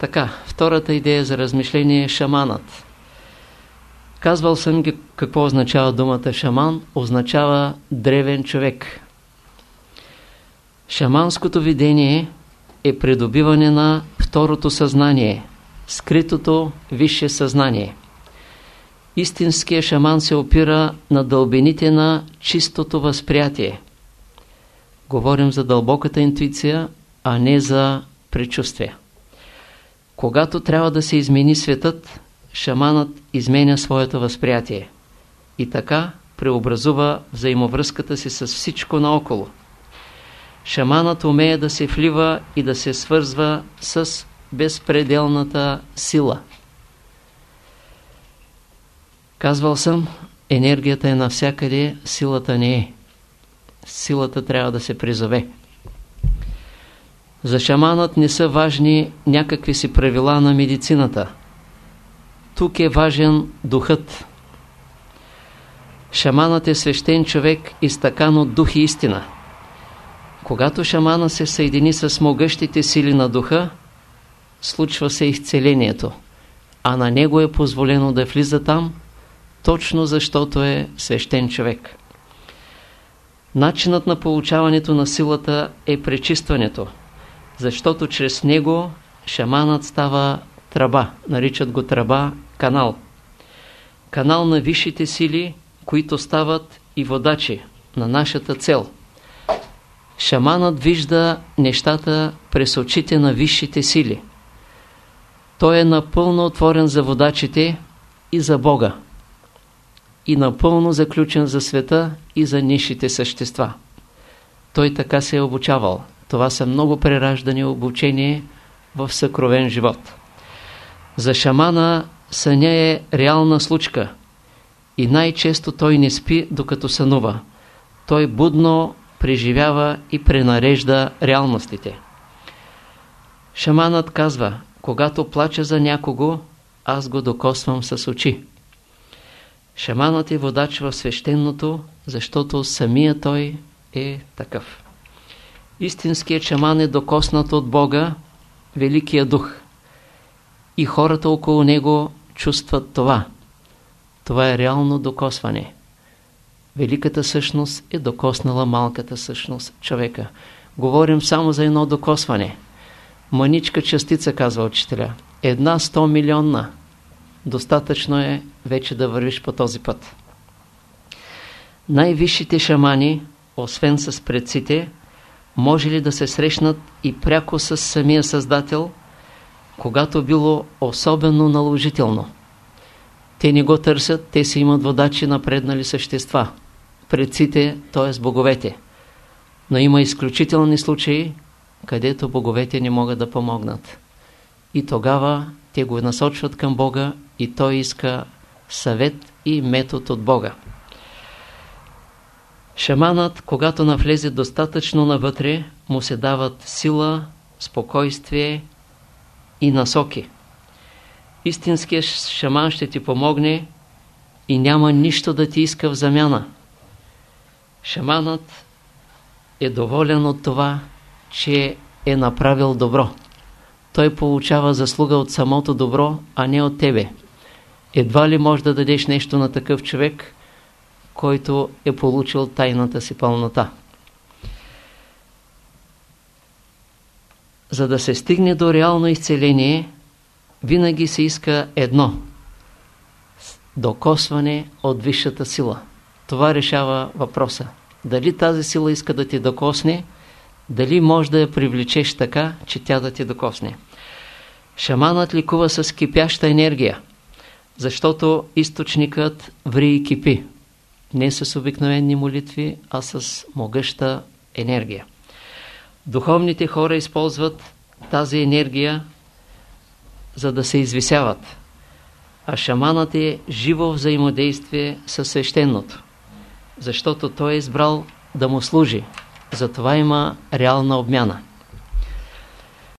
Така, втората идея за размишление е шаманът. Казвал съм ги какво означава думата шаман. Означава древен човек. Шаманското видение е придобиване на второто съзнание, скритото висше съзнание. Истинският шаман се опира на дълбините на чистото възприятие. Говорим за дълбоката интуиция, а не за предчувствие. Когато трябва да се измени светът, шаманът изменя своето възприятие и така преобразува взаимовръзката си с всичко наоколо. Шаманът умее да се влива и да се свързва с безпределната сила. Казвал съм, енергията е навсякъде, силата не е. Силата трябва да се призове. За шаманът не са важни някакви си правила на медицината. Тук е важен духът. Шаманът е свещен човек, изтъкан от дух и истина. Когато шамана се съедини с могъщите сили на духа, случва се изцелението, а на него е позволено да влиза там, точно защото е свещен човек. Начинът на получаването на силата е пречистването – защото чрез него шаманът става тръба, наричат го тръба, канал. Канал на висшите сили, които стават и водачи на нашата цел. Шаманът вижда нещата през очите на висшите сили. Той е напълно отворен за водачите и за Бога. И напълно заключен за света и за нишите същества. Той така се е обучавал. Това са много прераждани обучение в съкровен живот. За шамана съня е реална случка и най-често той не спи докато сънува. Той будно преживява и пренарежда реалностите. Шаманът казва, когато плача за някого, аз го докосвам с очи. Шаманът е водач в свещеното, защото самия той е такъв. Истинският шаман е докоснат от Бога, Великия Дух. И хората около него чувстват това. Това е реално докосване. Великата същност е докоснала малката същност човека. Говорим само за едно докосване. Маничка частица, казва учителя. Една 100 милионна. Достатъчно е вече да вървиш по този път. Най-висшите шамани, освен с предците, може ли да се срещнат и пряко с самия Създател, когато било особено наложително. Те не го търсят, те си имат водачи напреднали същества, предците, т.е. боговете. Но има изключителни случаи, където боговете не могат да помогнат. И тогава те го насочват към Бога и той иска съвет и метод от Бога. Шаманът, когато навлезе достатъчно навътре, му се дават сила, спокойствие и насоки. Истинският шаман ще ти помогне и няма нищо да ти иска в замяна. Шаманът е доволен от това, че е направил добро. Той получава заслуга от самото добро, а не от тебе. Едва ли можеш да дадеш нещо на такъв човек, който е получил тайната си пълнота. За да се стигне до реално изцеление, винаги се иска едно – докосване от висшата сила. Това решава въпроса. Дали тази сила иска да ти докосне, дали може да я привлечеш така, че тя да ти докосне. Шаманът ликува с кипяща енергия, защото източникът ври и кипи не с обикновени молитви, а с могъща енергия. Духовните хора използват тази енергия, за да се извисяват. А шаманът е живо взаимодействие с свещеното, защото той е избрал да му служи. Затова има реална обмяна.